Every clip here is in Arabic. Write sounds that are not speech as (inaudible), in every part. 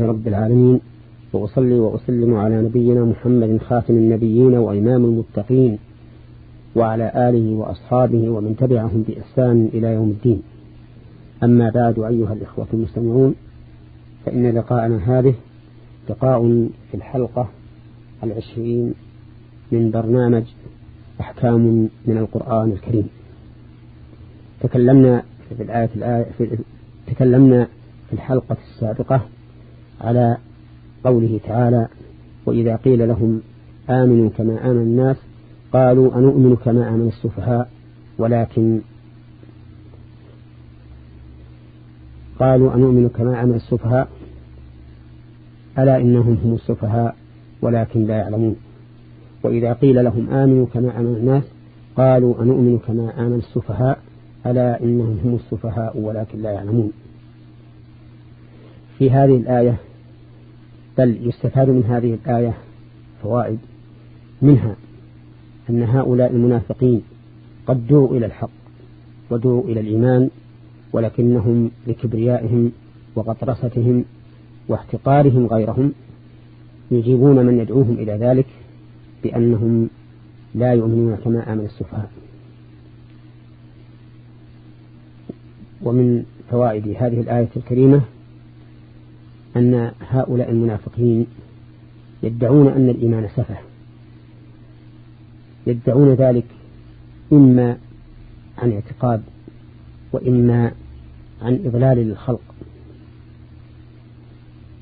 رب العالمين وأصلي وأسلم على نبينا محمد خاتم النبيين وإمام المتقين وعلى آله وأصحابه ومن تبعهم بإحسان إلى يوم الدين. أما بعد أيها الإخوة المستمعون فإن لقاءنا هذه لقاء في الحلقة العشرين من برنامج أحكام من القرآن الكريم. تكلمنا في الآية الآية في تكلمنا في الحلقة السابقة على قوله تعالى وإذا قيل لهم آمنوا كما آمن الناس قالوا أنؤمن كما آمن السفهاء ولكن قالوا أنؤمن كما آمن السفهاء ألا إنهم هم السفهاء ولكن لا يعلمون. وإذا قيل لهم آمنوا كما آمن الناس قالوا أنؤمن كما آمن السفهاء ألا إنهم هم السفهاء ولكن لا يعلمون. في هذه الآية بل يستفاد من هذه الآية فوائد منها أن هؤلاء المنافقين قد دعوا إلى الحق ودعوا إلى الإيمان ولكنهم لكبريائهم وغطرستهم واحتقارهم غيرهم يجيبون من يدعوهم إلى ذلك بأنهم لا يؤمنون كما آمن السفهاء. ومن فوائد هذه الآية الكريمة أن هؤلاء المنافقين يدعون أن الإيمان سفه. يدعون ذلك إما عن اعتقاد وإما عن إضلال للخلق.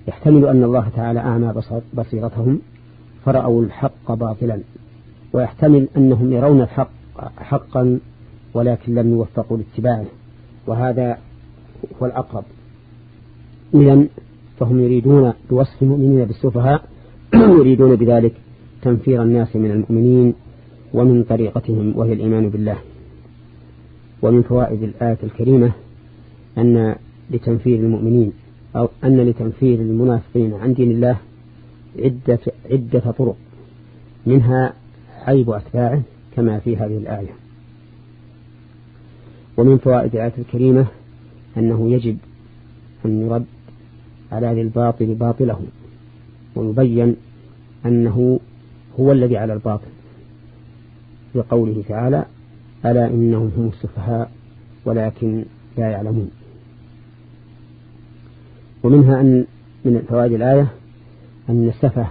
يحتمل أن الله تعالى أعمى بصيرتهم فرأوا الحق باطلا ويحتمل أنهم يرون الحق حقا ولكن لم يوفقوا لاتباعه وهذا هو الأقرب. إذن فهم يريدون بوصف المؤمنين بالسفهاء (clears throat) يريدون بذلك تنفير الناس من المؤمنين ومن طريقتهم وهي الإيمان بالله. ومن فوائد الآية الكريمة أن لتنفير المؤمنين أو أن لتنفير المنافقين عن دين الله عدة, عدة طرق منها عيب أتباعه كما في هذه الآية. ومن فوائد الآية الكريمة أنه يجب أن يرد على ذي الباطل باطله ويبين أنه هو الذي على الباطل. بقوله تعالى ألا إنهم هم السفهاء ولكن لا يعلمون. ومنها أن من فوائد الآية أن السفه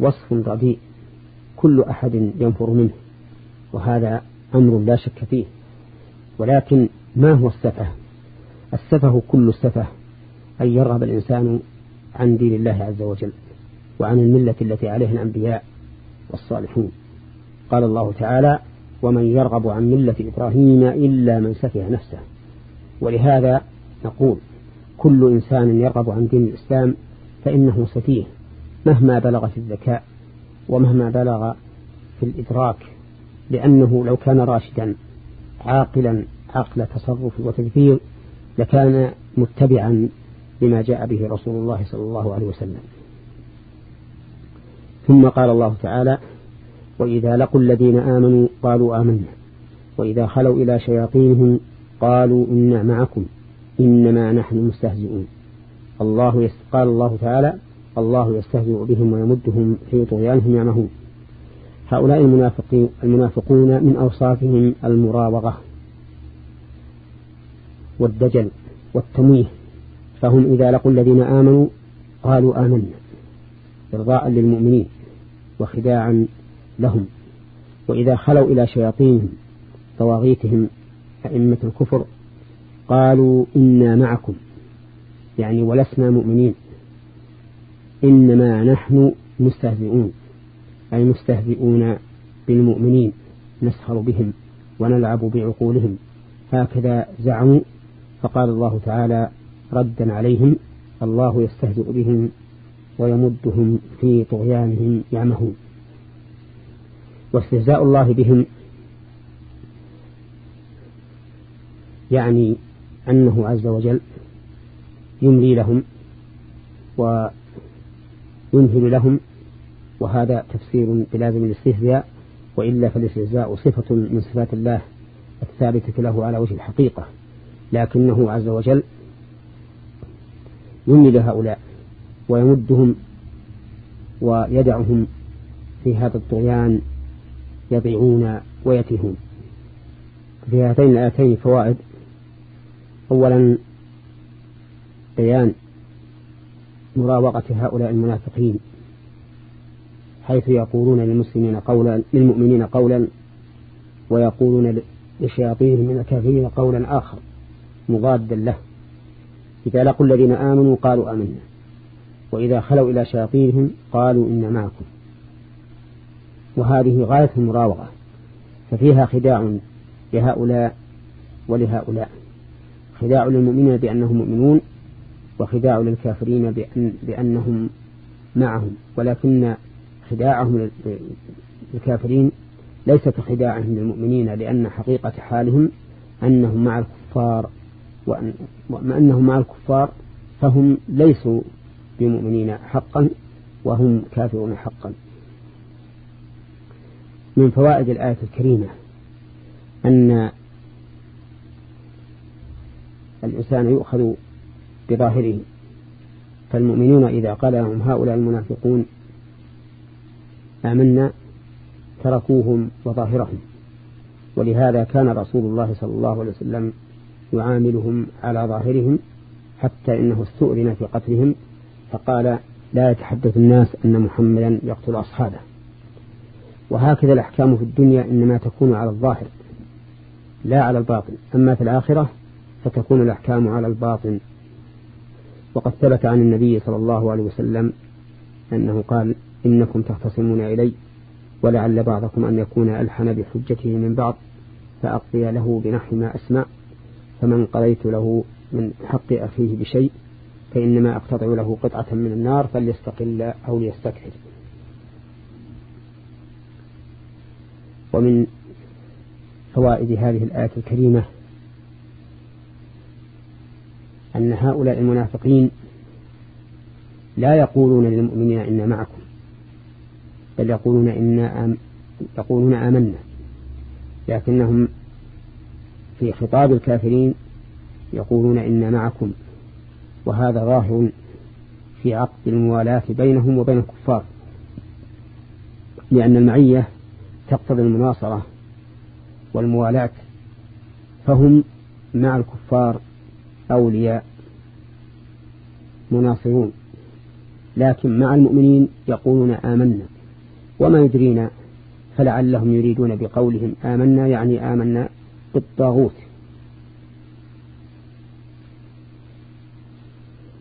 وصف رديء كل أحد ينفر منه وهذا أمر لا شك فيه. ولكن ما هو السفه؟ السفه كل السفه. أن يرغب الإنسان عن دين الله عز وجل وعن الملة التي عليها الأنبياء والصالحون. قال الله تعالى ومن يرغب عن ملة إبراهيم إلا من سفه نفسه. ولهذا نقول كل إنسان يرغب عن دين الإسلام فإنه سفيه مهما بلغ في الذكاء ومهما بلغ في الإدراك لأنه لو كان راشدا عاقلا عقل تصرف وتدبير لكان متبعا بما جاء به رسول الله صلى الله عليه وسلم. ثم قال الله تعالى وإذا لقوا الذين آمنوا قالوا آمنا. وإذا خلوا إلى شياطينهم قالوا إنا معكم إنما نحن مستهزئون. الله قال الله تعالى الله يستهزئ بهم ويمدهم في طغيانهم يعمهون. هؤلاء المنافقين المنافقون من أوصافهم المراوغة والدجل والتمويه. فهم إذا لقوا الذين آمنوا قالوا آمنا. إرضاء للمؤمنين وخداعا لهم. وإذا خلوا إلى شياطينهم طواغيتهم أئمة الكفر قالوا إنا معكم. يعني ولسنا مؤمنين. إنما نحن مستهزئون. أي مستهزئون بالمؤمنين. نسخر بهم ونلعب بعقولهم. هكذا زعموا. فقال الله تعالى ردا عليهم الله يستهزئ بهم ويمدهم في طغيانهم يعمهون. واستهزاء الله بهم يعني أنه عز وجل يملي لهم وينهل لهم وهذا تفسير بلازم الاستهزاء وإلا فالاستهزاء صفة من صفات الله الثابتة له على وجه الحقيقة. لكنه عز وجل يملي لهؤلاء ويمدهم ويدعهم في هذا الطغيان يضيعون ويتيهون في هاتين الآيتين فوائد. أولا بيان مراوغة هؤلاء المنافقين حيث يقولون للمسلمين قولا للمؤمنين قولا ويقولون لشياطينهم من الكافرين قولا آخر مضادا له. إذا لقوا الذين آمنوا قالوا آمنا. وإذا خلوا إلى شياطينهم قالوا إن معكم. وهذه غاية المراوغة. ففيها خداع لهؤلاء ولهؤلاء. خداع للمؤمنين بأنهم مؤمنون وخداع للكافرين بأن بأنهم معهم. ولكن خداعهم للكافرين ليس كخداعهم للمؤمنين لأن حقيقة حالهم أنهم مع الكفار وأن أنهم مع الكفار فهم ليسوا بمؤمنين حقا وهم كافرون حقا. من فوائد الآية الكريمة أن الإنسان يؤخذ بظاهره فالمؤمنون إذا قال لهم هؤلاء المنافقون آمنا تركوهم وظاهرهم ولهذا كان رسول الله صلى الله عليه وسلم يعاملهم على ظاهرهم حتى إنه استؤذن في قتلهم فقال لا يتحدث الناس أن محمدا يقتل أصحابه. وهكذا الأحكام في الدنيا إنما تكون على الظاهر لا على الباطن. أما في الآخرة فتكون الأحكام على الباطن. وقد ثبت عن النبي صلى الله عليه وسلم أنه قال إنكم تختصمون إلي ولعل بعضكم أن يكون ألحن بحجته من بعض فأقضي له بنحو ما أسمع. فمن قضيت له من حق أخيه بشيء فإنما أقتطع له قطعة من النار فليستقل أو ليستكثر. ومن فوائد هذه الآية الكريمة أن هؤلاء المنافقين لا يقولون للمؤمنين إنا معكم بل يقولون إنا آم يقولون آمنا لكنهم في خطاب الكافرين يقولون إنا معكم وهذا ظاهر في عقد الموالاة بينهم وبين الكفار لأن المعية تقتضي المناصرة والموالاة فهم مع الكفار أولياء مناصرون لكن مع المؤمنين يقولون آمنا وما يدرينا فلعلهم يريدون بقولهم آمنا يعني آمنا بالطاغوت.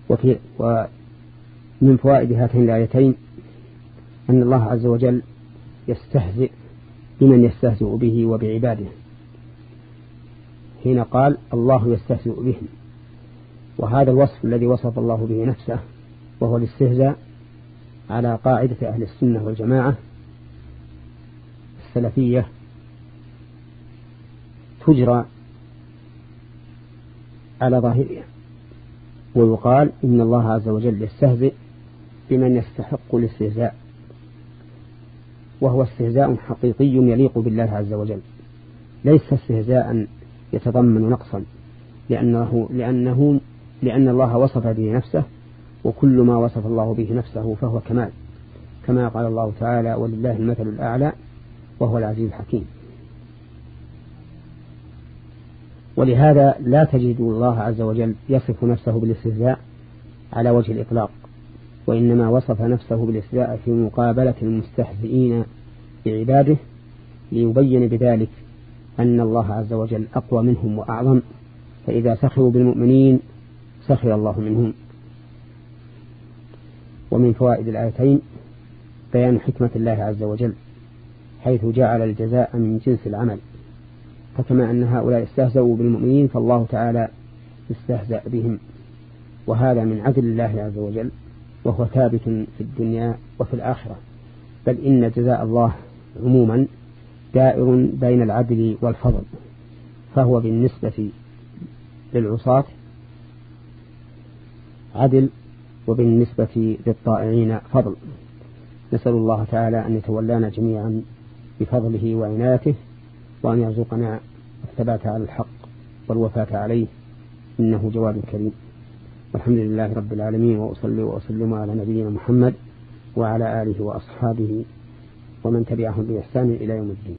وفي ومن فوائد هاتين الآيتين أن الله عز وجل يستهزئ بمن يستهزئ به وبعباده. حين قال الله يستهزئ بهم. وهذا الوصف الذي وصف الله به نفسه وهو الاستهزاء على قاعدة أهل السنة والجماعة السلفية تجرى على ظاهرها. ويقال إن الله عز وجل يستهزئ بمن يستحق الاستهزاء وهو استهزاء حقيقي يليق بالله عز وجل. ليس استهزاء يتضمن نقصا لأنه, لأنه لأن الله وصف به نفسه وكل ما وصف الله به نفسه فهو كمال. كما قال الله تعالى ولله المثل الأعلى وهو العزيز الحكيم. ولهذا لا تجد الله عز وجل يصف نفسه بالاستهزاء على وجه الإطلاق وإنما وصف نفسه بالاستهزاء في مقابلة المستهزئين بعباده ليبين بذلك أن الله عز وجل أقوى منهم وأعظم. فإذا سخروا بالمؤمنين سخر الله منهم. ومن فوائد الآيتين بيان حكمة الله عز وجل حيث جعل الجزاء من جنس العمل. فكما أن هؤلاء استهزأوا بالمؤمنين فالله تعالى استهزأ بهم. وهذا من عدل الله عز وجل وهو ثابت في الدنيا وفي الآخرة. بل إن جزاء الله عموما دائر بين العدل والفضل فهو بالنسبة للعصاة عدل وبالنسبة للطائعين فضل. نسأل الله تعالى أن يتولانا جميعا بفضله وعنايته وأن يرزقنا الثبات على الحق والوفاة عليه إنه جواد كريم. والحمد لله رب العالمين وأصلي وأسلم على نبينا محمد وعلى آله وأصحابه ومن تبعهم بإحسان إلى يوم الدين.